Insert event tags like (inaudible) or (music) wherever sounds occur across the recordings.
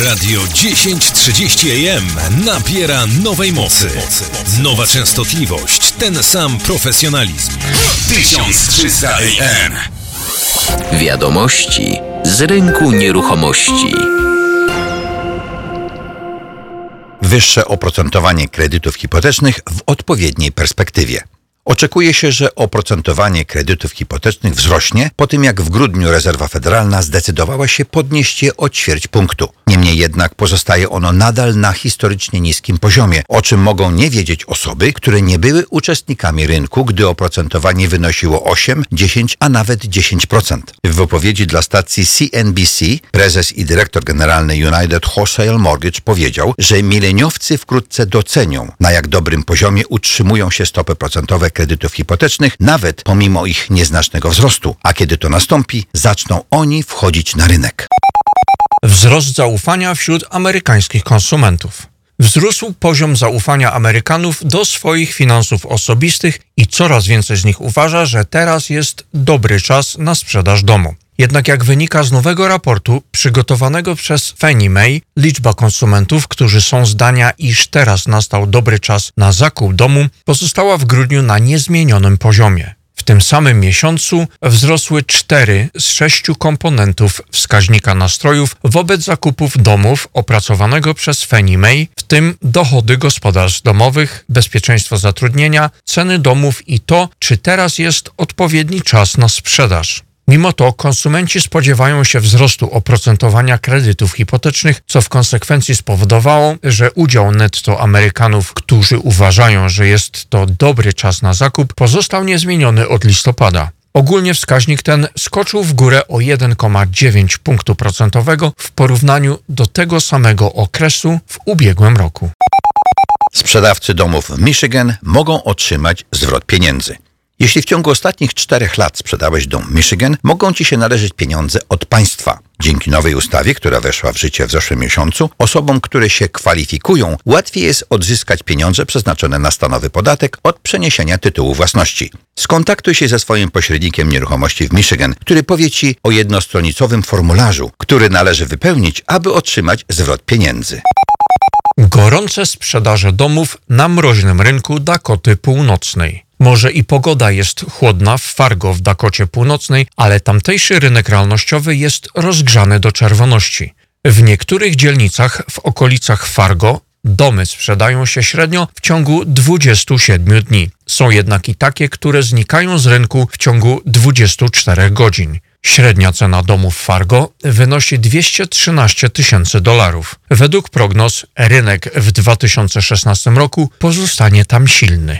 Radio 1030 AM nabiera nowej mocy. Nowa częstotliwość, ten sam profesjonalizm. 1300 AM. Wiadomości z rynku nieruchomości. Wyższe oprocentowanie kredytów hipotecznych w odpowiedniej perspektywie. Oczekuje się, że oprocentowanie kredytów hipotecznych wzrośnie po tym, jak w grudniu rezerwa federalna zdecydowała się podnieść je o ćwierć punktu. Niemniej jednak pozostaje ono nadal na historycznie niskim poziomie, o czym mogą nie wiedzieć osoby, które nie były uczestnikami rynku, gdy oprocentowanie wynosiło 8, 10, a nawet 10%. W wypowiedzi dla stacji CNBC prezes i dyrektor generalny United Wholesale Mortgage powiedział, że mileniowcy wkrótce docenią, na jak dobrym poziomie utrzymują się stopy procentowe kredytów hipotecznych, nawet pomimo ich nieznacznego wzrostu, a kiedy to nastąpi, zaczną oni wchodzić na rynek. Wzrost zaufania wśród amerykańskich konsumentów. Wzrósł poziom zaufania Amerykanów do swoich finansów osobistych i coraz więcej z nich uważa, że teraz jest dobry czas na sprzedaż domu. Jednak jak wynika z nowego raportu przygotowanego przez Fannie Mae, liczba konsumentów, którzy są zdania, iż teraz nastał dobry czas na zakup domu, pozostała w grudniu na niezmienionym poziomie. W tym samym miesiącu wzrosły cztery z sześciu komponentów wskaźnika nastrojów wobec zakupów domów opracowanego przez Fannie Mae, w tym dochody gospodarstw domowych, bezpieczeństwo zatrudnienia, ceny domów i to, czy teraz jest odpowiedni czas na sprzedaż. Mimo to konsumenci spodziewają się wzrostu oprocentowania kredytów hipotecznych, co w konsekwencji spowodowało, że udział netto Amerykanów, którzy uważają, że jest to dobry czas na zakup, pozostał niezmieniony od listopada. Ogólnie wskaźnik ten skoczył w górę o 1,9 punktu procentowego w porównaniu do tego samego okresu w ubiegłym roku. Sprzedawcy domów w Michigan mogą otrzymać zwrot pieniędzy. Jeśli w ciągu ostatnich czterech lat sprzedałeś dom Michigan, mogą ci się należeć pieniądze od państwa. Dzięki nowej ustawie, która weszła w życie w zeszłym miesiącu, osobom, które się kwalifikują, łatwiej jest odzyskać pieniądze przeznaczone na stanowy podatek od przeniesienia tytułu własności. Skontaktuj się ze swoim pośrednikiem nieruchomości w Michigan, który powie ci o jednostronicowym formularzu, który należy wypełnić, aby otrzymać zwrot pieniędzy. Gorące sprzedaże domów na mroźnym rynku Dakoty Północnej. Może i pogoda jest chłodna w Fargo w Dakocie Północnej, ale tamtejszy rynek realnościowy jest rozgrzany do czerwoności. W niektórych dzielnicach w okolicach Fargo domy sprzedają się średnio w ciągu 27 dni. Są jednak i takie, które znikają z rynku w ciągu 24 godzin. Średnia cena domu w Fargo wynosi 213 tysięcy dolarów. Według prognoz rynek w 2016 roku pozostanie tam silny.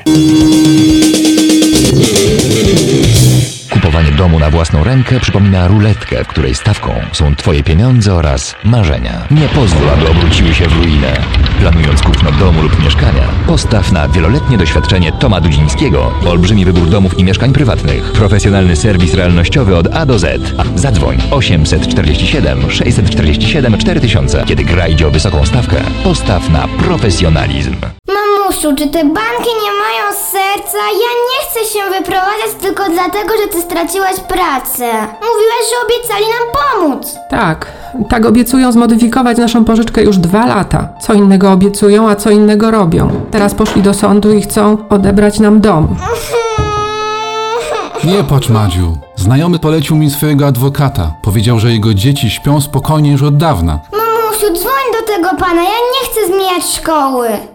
Kupowanie domu na własną rękę przypomina ruletkę, w której stawką są Twoje pieniądze oraz marzenia. Nie pozwól, aby obróciły się w ruinę. Planując kupno domu lub mieszkania, postaw na wieloletnie doświadczenie Toma Dudzińskiego, olbrzymi wybór domów i mieszkań prywatnych, profesjonalny serwis realnościowy od A do Z. Zadzwoń 847 647 4000. Kiedy gra idzie o wysoką stawkę, postaw na profesjonalizm. Mamusiu, czy te banki nie mają serca? Ja nie chcę się wyprowadzać tylko dlatego, że ty straciłaś pracę. Mówiłaś, że obiecali nam pomóc. Tak, tak obiecują zmodyfikować naszą pożyczkę już dwa lata. Co innego obiecują, a co innego robią. Teraz poszli do sądu i chcą odebrać nam dom. (laughs) Nie płacz, Madziu. Znajomy polecił mi swojego adwokata. Powiedział, że jego dzieci śpią spokojnie już od dawna. Mamusiu, dzwoń do tego pana, ja nie chcę zmieniać szkoły.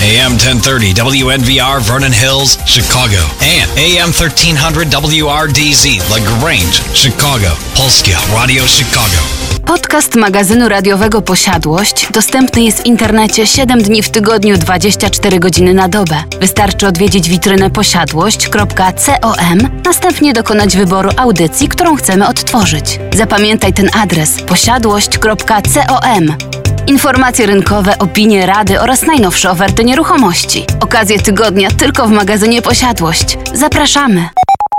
AM 1030 WNVR Vernon Hills, Chicago. And AM 1300 WRDZ LaGrange, Chicago. Polskie Radio Chicago. Podcast magazynu radiowego Posiadłość dostępny jest w internecie 7 dni w tygodniu 24 godziny na dobę. Wystarczy odwiedzić witrynę posiadłość.com, następnie dokonać wyboru audycji, którą chcemy odtworzyć. Zapamiętaj ten adres posiadłość.com. Informacje rynkowe, opinie, rady oraz najnowsze oferty nieruchomości. Okazje tygodnia tylko w magazynie Posiadłość. Zapraszamy.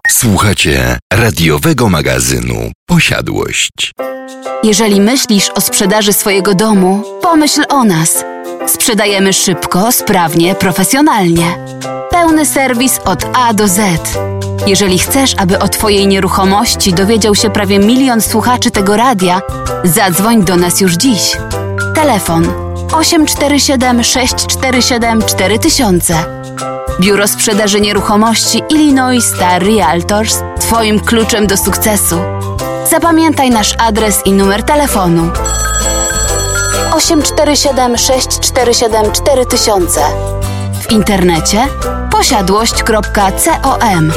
Słuchacie radiowego magazynu Posiadłość. Jeżeli myślisz o sprzedaży swojego domu, pomyśl o nas. Sprzedajemy szybko, sprawnie, profesjonalnie. Pełny serwis od A do Z. Jeżeli chcesz, aby o Twojej nieruchomości dowiedział się prawie milion słuchaczy tego radia, zadzwoń do nas już dziś. Telefon 847 647 4000. Biuro Sprzedaży Nieruchomości Illinois Star Realtors Twoim kluczem do sukcesu. Zapamiętaj nasz adres i numer telefonu 847 647 4000. W internecie posiadłość.com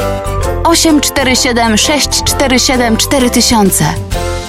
847 647 4000.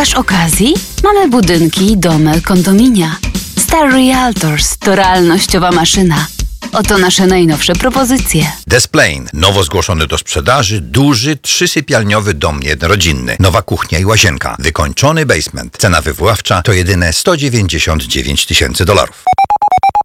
Szukasz okazji? Mamy budynki, domy, kondominia. Star Realtors to realnościowa maszyna. Oto nasze najnowsze propozycje. Desplain, nowo zgłoszony do sprzedaży, duży, trzysypialniowy dom jednorodzinny, nowa kuchnia i łazienka, wykończony basement. Cena wywoławcza to jedyne 199 tysięcy dolarów.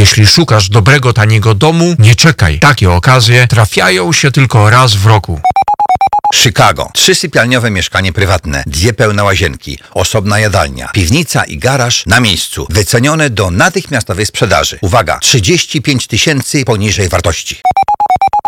Jeśli szukasz dobrego, taniego domu, nie czekaj. Takie okazje trafiają się tylko raz w roku. Chicago. Trzysypialniowe mieszkanie prywatne, dwie pełne łazienki, osobna jadalnia, piwnica i garaż na miejscu. Wycenione do natychmiastowej sprzedaży. Uwaga, 35 tysięcy poniżej wartości.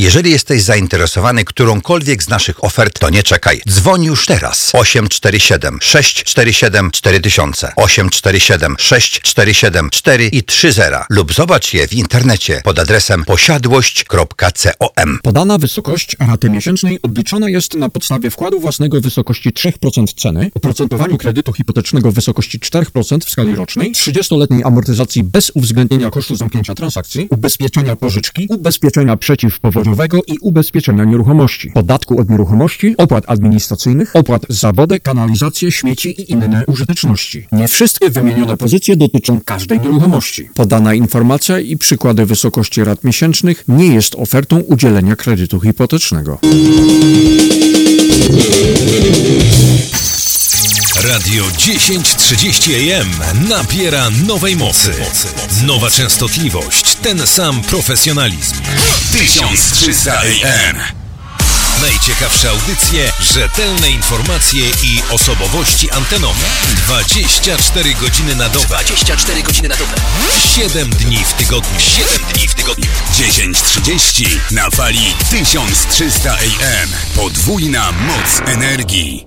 Jeżeli jesteś zainteresowany którąkolwiek z naszych ofert, to nie czekaj. Dzwoń już teraz. 847 647 4000 847 647 4 i 30 lub zobacz je w internecie pod adresem posiadłość.com. Podana wysokość raty miesięcznej odliczona jest na podstawie wkładu własnego w wysokości 3% ceny, oprocentowaniu kredytu hipotecznego w wysokości 4% w skali rocznej, 30-letniej amortyzacji bez uwzględnienia kosztu zamknięcia transakcji, ubezpieczenia pożyczki, ubezpieczenia i ubezpieczenia nieruchomości, podatku od nieruchomości, opłat administracyjnych, opłat za wodę, kanalizację, śmieci i inne użyteczności. Nie wszystkie wymienione pozycje dotyczą każdej nieruchomości. Podana informacja i przykłady wysokości rat miesięcznych nie jest ofertą udzielenia kredytu hipotecznego. Radio 1030 AM nabiera nowej mocy. Nowa częstotliwość, ten sam profesjonalizm. 1300 AM. Najciekawsze audycje, rzetelne informacje i osobowości antenowe. 24 godziny na dobę. 24 godziny na dobę. 7 dni w tygodniu. 7 dni w tygodniu. 10.30 na fali 1300 AM. Podwójna moc energii.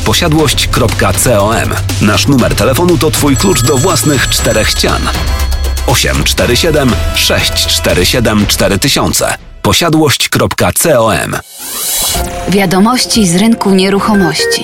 posiadłość.com. Nasz numer telefonu to Twój klucz do własnych czterech ścian. 847 647 4000 posiadłość.com Wiadomości z rynku nieruchomości.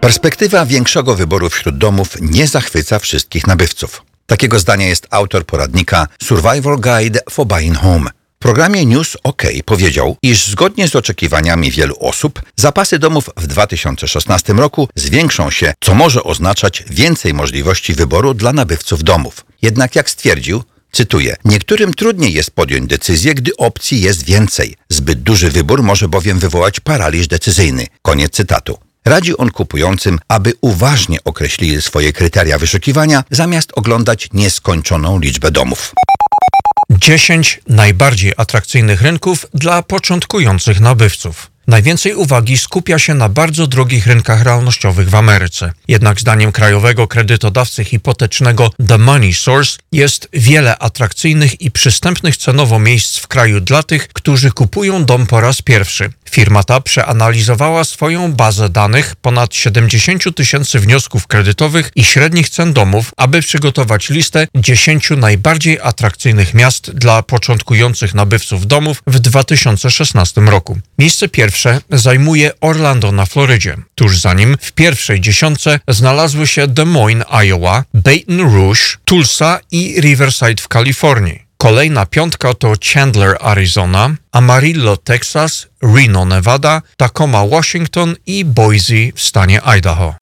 Perspektywa większego wyboru wśród domów nie zachwyca wszystkich nabywców. Takiego zdania jest autor poradnika Survival Guide for Buying Home. Programie News OK powiedział, iż zgodnie z oczekiwaniami wielu osób, zapasy domów w 2016 roku zwiększą się, co może oznaczać więcej możliwości wyboru dla nabywców domów. Jednak jak stwierdził, cytuję, niektórym trudniej jest podjąć decyzję, gdy opcji jest więcej. Zbyt duży wybór może bowiem wywołać paraliż decyzyjny. Koniec cytatu. Radzi on kupującym, aby uważnie określili swoje kryteria wyszukiwania, zamiast oglądać nieskończoną liczbę domów. 10 najbardziej atrakcyjnych rynków dla początkujących nabywców. Najwięcej uwagi skupia się na bardzo drogich rynkach realnościowych w Ameryce. Jednak zdaniem krajowego kredytodawcy hipotecznego The Money Source jest wiele atrakcyjnych i przystępnych cenowo miejsc w kraju dla tych, którzy kupują dom po raz pierwszy. Firma ta przeanalizowała swoją bazę danych ponad 70 tysięcy wniosków kredytowych i średnich cen domów, aby przygotować listę 10 najbardziej atrakcyjnych miast dla początkujących nabywców domów w 2016 roku. Miejsce pierwsze zajmuje Orlando na Florydzie. Tuż za nim w pierwszej dziesiątce znalazły się Des Moines, Iowa, Baton Rouge, Tulsa i Riverside w Kalifornii. Kolejna piątka to Chandler, Arizona, Amarillo, Texas, Reno, Nevada, Tacoma, Washington i Boise w stanie Idaho.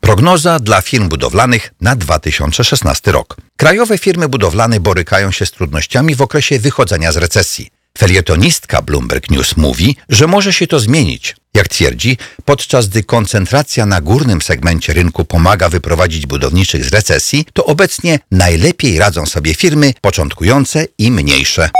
Prognoza dla firm budowlanych na 2016 rok. Krajowe firmy budowlane borykają się z trudnościami w okresie wychodzenia z recesji. Felietonistka Bloomberg News mówi, że może się to zmienić. Jak twierdzi, podczas gdy koncentracja na górnym segmencie rynku pomaga wyprowadzić budowniczych z recesji, to obecnie najlepiej radzą sobie firmy początkujące i mniejsze.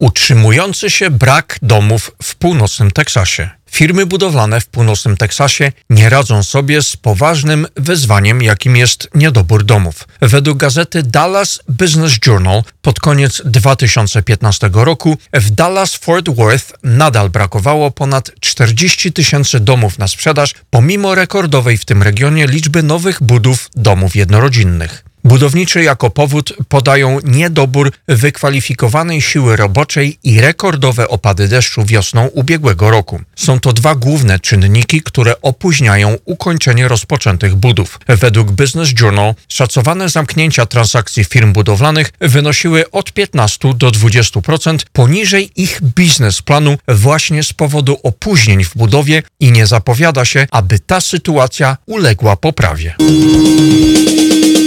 Utrzymujący się brak domów w północnym Teksasie. Firmy budowlane w północnym Teksasie nie radzą sobie z poważnym wyzwaniem, jakim jest niedobór domów. Według gazety Dallas Business Journal pod koniec 2015 roku w Dallas-Fort Worth nadal brakowało ponad 40 tysięcy domów na sprzedaż, pomimo rekordowej w tym regionie liczby nowych budów domów jednorodzinnych. Budowniczy jako powód podają niedobór wykwalifikowanej siły roboczej i rekordowe opady deszczu wiosną ubiegłego roku. Są to dwa główne czynniki, które opóźniają ukończenie rozpoczętych budów. Według Business Journal szacowane zamknięcia transakcji firm budowlanych wynosiły od 15 do 20% poniżej ich biznesplanu właśnie z powodu opóźnień w budowie i nie zapowiada się, aby ta sytuacja uległa poprawie.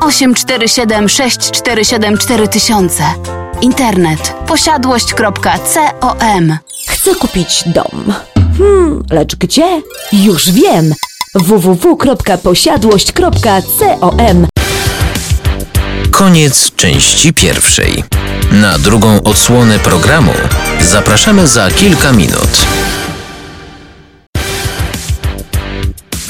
847 647 4000 Internet posiadłość.com Chcę kupić dom. Hmm, lecz gdzie? Już wiem! www.posiadłość.com Koniec części pierwszej. Na drugą odsłonę programu zapraszamy za kilka minut.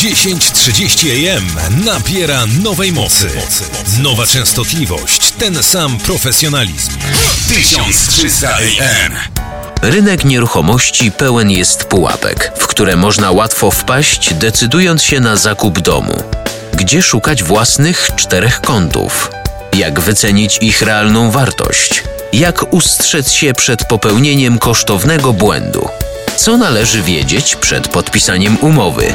1030 AM nabiera nowej mocy. Nowa częstotliwość, ten sam profesjonalizm. 1300 AM. Rynek nieruchomości pełen jest pułapek, w które można łatwo wpaść, decydując się na zakup domu. Gdzie szukać własnych czterech kątów? Jak wycenić ich realną wartość? Jak ustrzec się przed popełnieniem kosztownego błędu? Co należy wiedzieć przed podpisaniem umowy?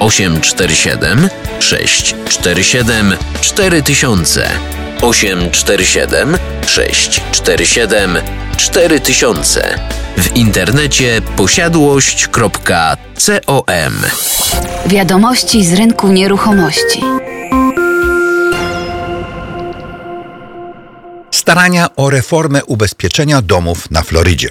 847 647 4000 847 647 4000 w internecie posiadłość.com Wiadomości z rynku nieruchomości. Starania o reformę ubezpieczenia domów na Florydzie.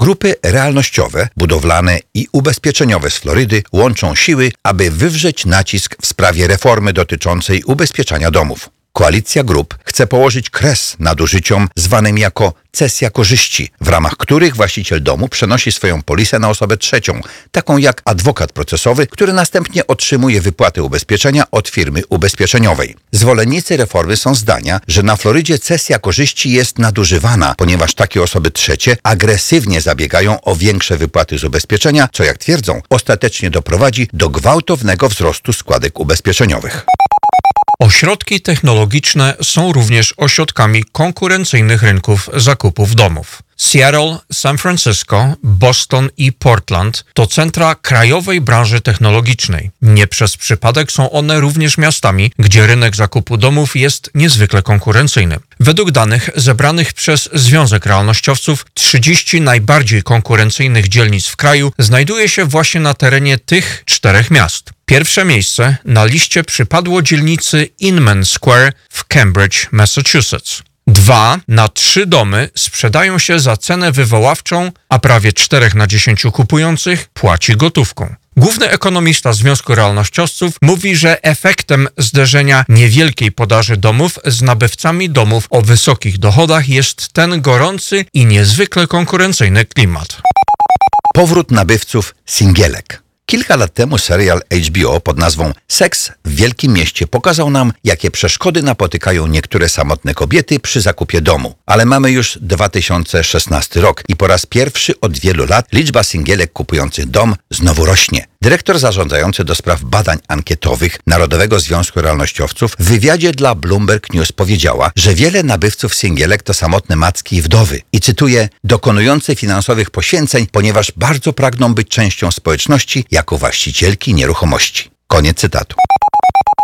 Grupy realnościowe, budowlane i ubezpieczeniowe z Florydy łączą siły, aby wywrzeć nacisk w sprawie reformy dotyczącej ubezpieczania domów. Koalicja grup chce położyć kres nadużyciom zwanym jako cesja korzyści, w ramach których właściciel domu przenosi swoją polisę na osobę trzecią, taką jak adwokat procesowy, który następnie otrzymuje wypłaty ubezpieczenia od firmy ubezpieczeniowej. Zwolennicy reformy są zdania, że na Florydzie cesja korzyści jest nadużywana, ponieważ takie osoby trzecie agresywnie zabiegają o większe wypłaty z ubezpieczenia, co jak twierdzą, ostatecznie doprowadzi do gwałtownego wzrostu składek ubezpieczeniowych. Ośrodki technologiczne są również ośrodkami konkurencyjnych rynków zakupów domów. Seattle, San Francisco, Boston i Portland to centra krajowej branży technologicznej. Nie przez przypadek są one również miastami, gdzie rynek zakupu domów jest niezwykle konkurencyjny. Według danych zebranych przez Związek Realnościowców 30 najbardziej konkurencyjnych dzielnic w kraju znajduje się właśnie na terenie tych czterech miast. Pierwsze miejsce na liście przypadło dzielnicy Inman Square w Cambridge, Massachusetts. Dwa na trzy domy sprzedają się za cenę wywoławczą, a prawie czterech na dziesięciu kupujących płaci gotówką. Główny ekonomista Związku Realnościowców mówi, że efektem zderzenia niewielkiej podaży domów z nabywcami domów o wysokich dochodach jest ten gorący i niezwykle konkurencyjny klimat. Powrót nabywców singielek. Kilka lat temu serial HBO pod nazwą Seks w Wielkim Mieście pokazał nam, jakie przeszkody napotykają niektóre samotne kobiety przy zakupie domu. Ale mamy już 2016 rok i po raz pierwszy od wielu lat liczba singielek kupujących dom znowu rośnie. Dyrektor zarządzający do spraw badań ankietowych Narodowego Związku Realnościowców w wywiadzie dla Bloomberg News powiedziała, że wiele nabywców singielek to samotne macki i wdowy. I cytuję, dokonujące finansowych poświęceń, ponieważ bardzo pragną być częścią społeczności jako właścicielki nieruchomości. Koniec cytatu.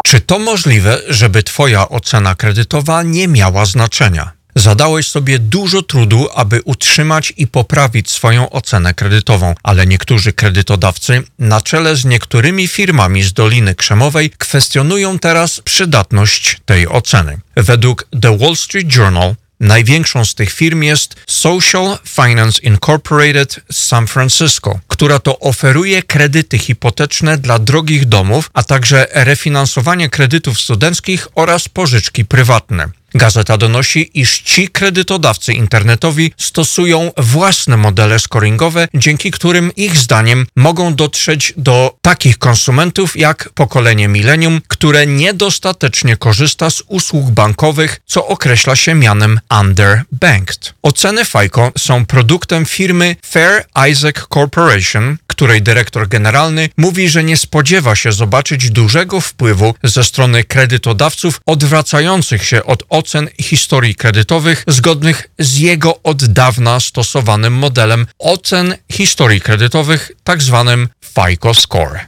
Czy to możliwe, żeby Twoja ocena kredytowa nie miała znaczenia? Zadałeś sobie dużo trudu, aby utrzymać i poprawić swoją ocenę kredytową, ale niektórzy kredytodawcy, na czele z niektórymi firmami z Doliny Krzemowej, kwestionują teraz przydatność tej oceny. Według The Wall Street Journal Największą z tych firm jest Social Finance Incorporated San Francisco, która to oferuje kredyty hipoteczne dla drogich domów, a także refinansowanie kredytów studenckich oraz pożyczki prywatne. Gazeta donosi, iż ci kredytodawcy internetowi stosują własne modele scoringowe, dzięki którym ich zdaniem mogą dotrzeć do takich konsumentów jak pokolenie milenium, które niedostatecznie korzysta z usług bankowych, co określa się mianem underbanked. Oceny FICO są produktem firmy Fair Isaac Corporation, której dyrektor generalny mówi, że nie spodziewa się zobaczyć dużego wpływu ze strony kredytodawców odwracających się od ocen historii kredytowych zgodnych z jego od dawna stosowanym modelem ocen historii kredytowych, tak zwanym FICO Score.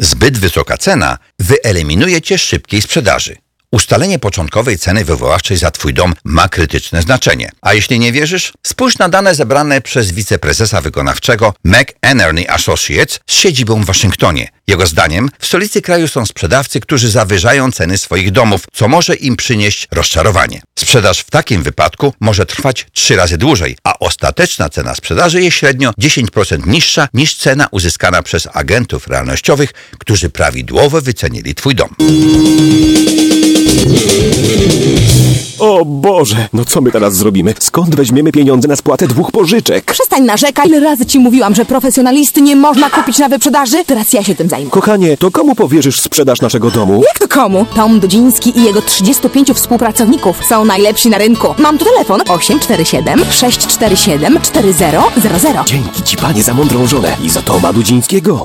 Zbyt wysoka cena wyeliminuje cię szybkiej sprzedaży. Ustalenie początkowej ceny wywoławczej za Twój dom ma krytyczne znaczenie. A jeśli nie wierzysz, spójrz na dane zebrane przez wiceprezesa wykonawczego McEnerney Associates z siedzibą w Waszyngtonie. Jego zdaniem w stolicy kraju są sprzedawcy, którzy zawyżają ceny swoich domów, co może im przynieść rozczarowanie. Sprzedaż w takim wypadku może trwać trzy razy dłużej, a ostateczna cena sprzedaży jest średnio 10% niższa niż cena uzyskana przez agentów realnościowych, którzy prawidłowo wycenili Twój dom. O Boże, no co my teraz zrobimy? Skąd weźmiemy pieniądze na spłatę dwóch pożyczek? Przestań narzekać. Ile razy ci mówiłam, że profesjonalisty nie można kupić na wyprzedaży? Teraz ja się tym zajmę. Kochanie, to komu powierzysz sprzedaż naszego domu? Jak to komu? Tom Dudziński i jego 35 współpracowników są najlepsi na rynku. Mam tu telefon 847 647 4000. Dzięki ci, panie, za mądrą żonę i za Toma Dudzińskiego.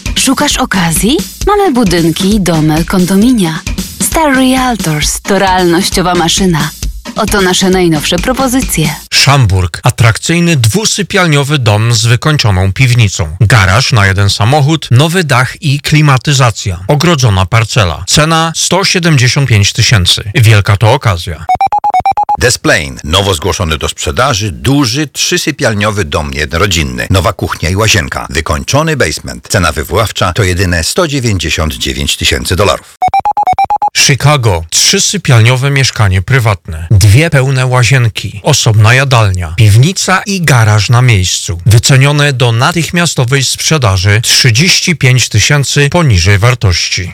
Szukasz okazji? Mamy budynki, domy, kondominia. Star Realtors to realnościowa maszyna. Oto nasze najnowsze propozycje. Szamburg. Atrakcyjny dwusypialniowy dom z wykończoną piwnicą. Garaż na jeden samochód, nowy dach i klimatyzacja. Ogrodzona parcela. Cena 175 tysięcy. Wielka to okazja. Desplain. Nowo zgłoszony do sprzedaży duży trzysypialniowy dom jednorodzinny. Nowa kuchnia i łazienka. Wykończony basement. Cena wywoławcza to jedyne 199 tysięcy dolarów. Chicago. Trzysypialniowe mieszkanie prywatne. Dwie pełne łazienki. Osobna jadalnia. Piwnica i garaż na miejscu. Wycenione do natychmiastowej sprzedaży 35 tysięcy poniżej wartości.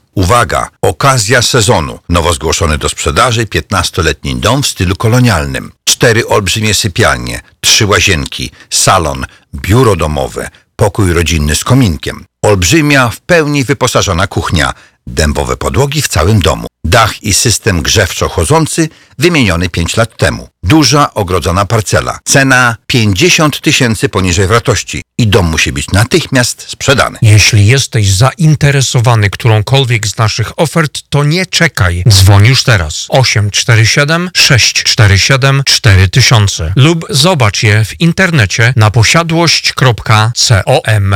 Uwaga! Okazja sezonu. Nowo zgłoszony do sprzedaży 15-letni dom w stylu kolonialnym. Cztery olbrzymie sypialnie, trzy łazienki, salon, biuro domowe, pokój rodzinny z kominkiem. Olbrzymia, w pełni wyposażona kuchnia, dębowe podłogi w całym domu. Dach i system grzewczo-chodzący wymieniony 5 lat temu. Duża, ogrodzona parcela. Cena 50 tysięcy poniżej wartości i dom musi być natychmiast sprzedany. Jeśli jesteś zainteresowany którąkolwiek z naszych ofert, to nie czekaj. Dzwoń już teraz. 847 647 4000 lub zobacz je w internecie na posiadłość.com.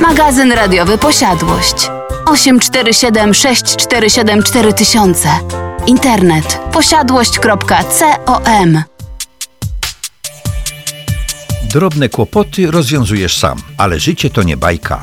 Magazyn radiowy Posiadłość. 847 647 4000 Internet. posiadłość.com Drobne kłopoty rozwiązujesz sam, ale życie to nie bajka.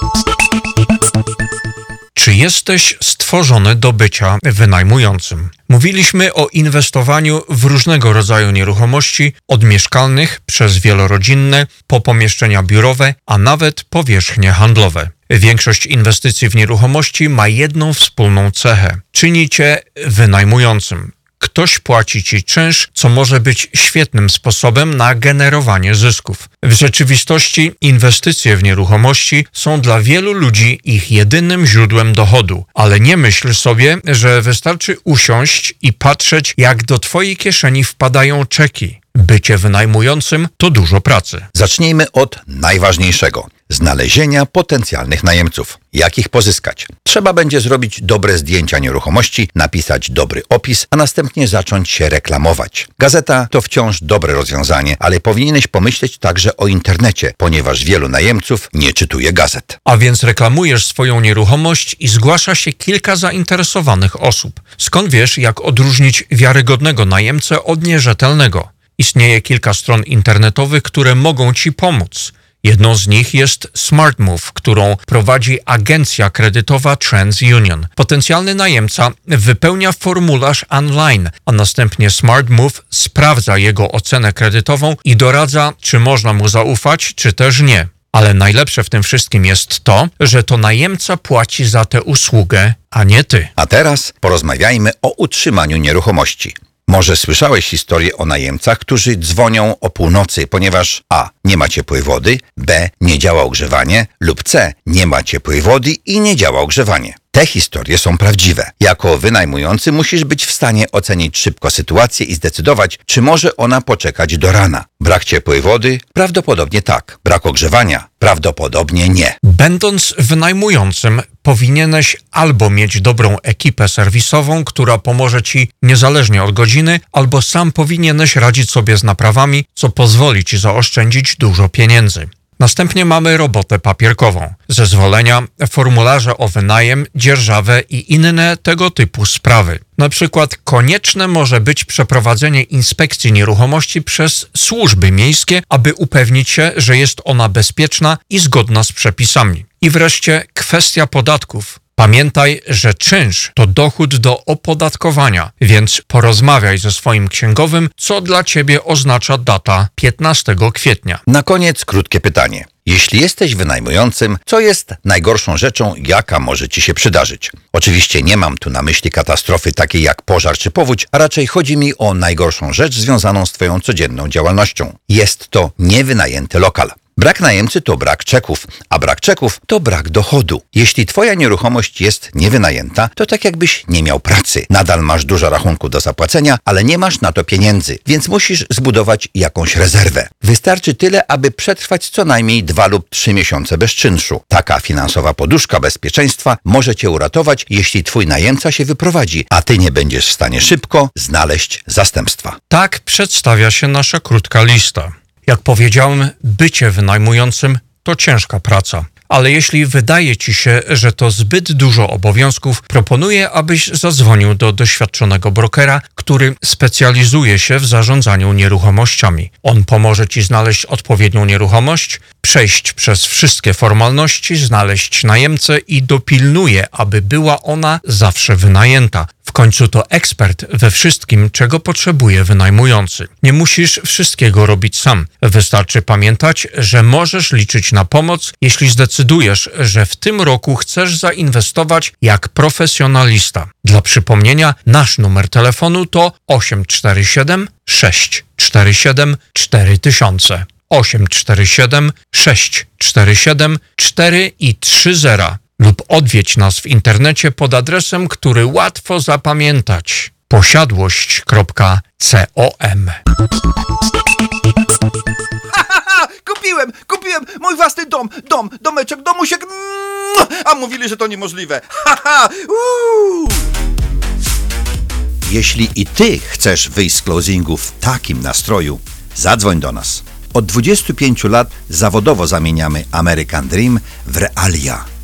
Czy jesteś stworzony do bycia wynajmującym? Mówiliśmy o inwestowaniu w różnego rodzaju nieruchomości, od mieszkalnych przez wielorodzinne, po pomieszczenia biurowe, a nawet powierzchnie handlowe. Większość inwestycji w nieruchomości ma jedną wspólną cechę. Czyni cię wynajmującym. Ktoś płaci ci czynsz, co może być świetnym sposobem na generowanie zysków. W rzeczywistości inwestycje w nieruchomości są dla wielu ludzi ich jedynym źródłem dochodu, ale nie myśl sobie, że wystarczy usiąść i patrzeć, jak do twojej kieszeni wpadają czeki. Bycie wynajmującym to dużo pracy. Zacznijmy od najważniejszego znalezienia potencjalnych najemców. Jak ich pozyskać? Trzeba będzie zrobić dobre zdjęcia nieruchomości, napisać dobry opis, a następnie zacząć się reklamować. Gazeta to wciąż dobre rozwiązanie, ale powinieneś pomyśleć także o internecie, ponieważ wielu najemców nie czytuje gazet. A więc reklamujesz swoją nieruchomość i zgłasza się kilka zainteresowanych osób. Skąd wiesz, jak odróżnić wiarygodnego najemcę od nierzetelnego? Istnieje kilka stron internetowych, które mogą Ci pomóc. Jedną z nich jest SmartMove, którą prowadzi agencja kredytowa TransUnion. Potencjalny najemca wypełnia formularz online, a następnie SmartMove sprawdza jego ocenę kredytową i doradza, czy można mu zaufać, czy też nie. Ale najlepsze w tym wszystkim jest to, że to najemca płaci za tę usługę, a nie ty. A teraz porozmawiajmy o utrzymaniu nieruchomości. Może słyszałeś historię o najemcach, którzy dzwonią o północy, ponieważ a. nie ma ciepłej wody, b. nie działa ogrzewanie lub c. nie ma ciepłej wody i nie działa ogrzewanie. Te historie są prawdziwe. Jako wynajmujący musisz być w stanie ocenić szybko sytuację i zdecydować, czy może ona poczekać do rana. Brak ciepłej wody? Prawdopodobnie tak. Brak ogrzewania? Prawdopodobnie nie. Będąc wynajmującym, powinieneś albo mieć dobrą ekipę serwisową, która pomoże ci niezależnie od godziny, albo sam powinieneś radzić sobie z naprawami, co pozwoli ci zaoszczędzić dużo pieniędzy. Następnie mamy robotę papierkową, zezwolenia, formularze o wynajem, dzierżawę i inne tego typu sprawy. Na przykład konieczne może być przeprowadzenie inspekcji nieruchomości przez służby miejskie, aby upewnić się, że jest ona bezpieczna i zgodna z przepisami. I wreszcie kwestia podatków. Pamiętaj, że czynsz to dochód do opodatkowania, więc porozmawiaj ze swoim księgowym, co dla ciebie oznacza data 15 kwietnia. Na koniec krótkie pytanie. Jeśli jesteś wynajmującym, co jest najgorszą rzeczą, jaka może ci się przydarzyć? Oczywiście nie mam tu na myśli katastrofy takiej jak pożar czy powódź, a raczej chodzi mi o najgorszą rzecz związaną z twoją codzienną działalnością. Jest to niewynajęty lokal. Brak najemcy to brak czeków, a brak czeków to brak dochodu. Jeśli twoja nieruchomość jest niewynajęta, to tak jakbyś nie miał pracy. Nadal masz dużo rachunku do zapłacenia, ale nie masz na to pieniędzy, więc musisz zbudować jakąś rezerwę. Wystarczy tyle, aby przetrwać co najmniej dwa lub trzy miesiące bez czynszu. Taka finansowa poduszka bezpieczeństwa może cię uratować, jeśli twój najemca się wyprowadzi, a ty nie będziesz w stanie szybko znaleźć zastępstwa. Tak przedstawia się nasza krótka lista. Jak powiedziałem, bycie wynajmującym to ciężka praca. Ale jeśli wydaje ci się, że to zbyt dużo obowiązków, proponuję, abyś zadzwonił do doświadczonego brokera, który specjalizuje się w zarządzaniu nieruchomościami. On pomoże ci znaleźć odpowiednią nieruchomość, przejść przez wszystkie formalności, znaleźć najemcę i dopilnuje, aby była ona zawsze wynajęta. W końcu to ekspert we wszystkim, czego potrzebuje wynajmujący. Nie musisz wszystkiego robić sam. Wystarczy pamiętać, że możesz liczyć na pomoc, jeśli zdecydujesz, że w tym roku chcesz zainwestować jak profesjonalista. Dla przypomnienia, nasz numer telefonu to 847 647 4000. 847 647 4 i 30 lub odwiedź nas w internecie pod adresem, który łatwo zapamiętać posiadłość.com. (laughs) Kupiłem, kupiłem mój własny dom, dom, domeczek, domusiek. A mówili, że to niemożliwe. (laughs) Haha. Jeśli i ty chcesz wyjść z closingu w takim nastroju, zadzwoń do nas. Od 25 lat zawodowo zamieniamy American Dream w realia,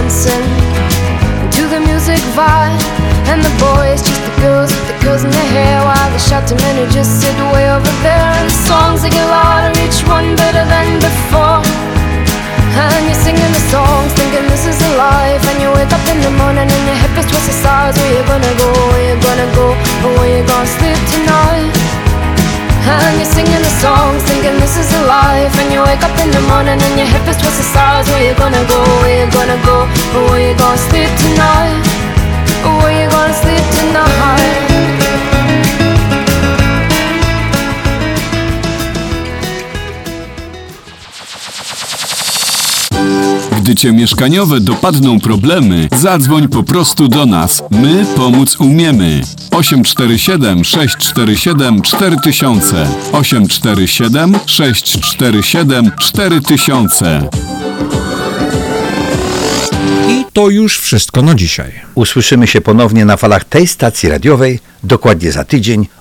Dancing to the music vibe, and the boys just the girls with the girls in their hair, while the shouting men just sit way over there. And the songs they get louder, each one better than before. And you're singing the songs, thinking this is a life. And you wake up in the morning and your hip is twisted sides. Where you gonna go? Where you gonna go? Or where you gonna sleep tonight? And you're singing the songs, thinking this is a life. And you wake up in the morning and your hip is twisted sides. Where you gonna go? Where you gonna go? Where you gonna sleep tonight? Where you gonna sleep tonight? Gdy cię mieszkaniowe dopadną problemy, zadzwoń po prostu do nas. My pomóc umiemy. 847 647 4000 847 647 4000 I to już wszystko na dzisiaj. Usłyszymy się ponownie na falach tej stacji radiowej dokładnie za tydzień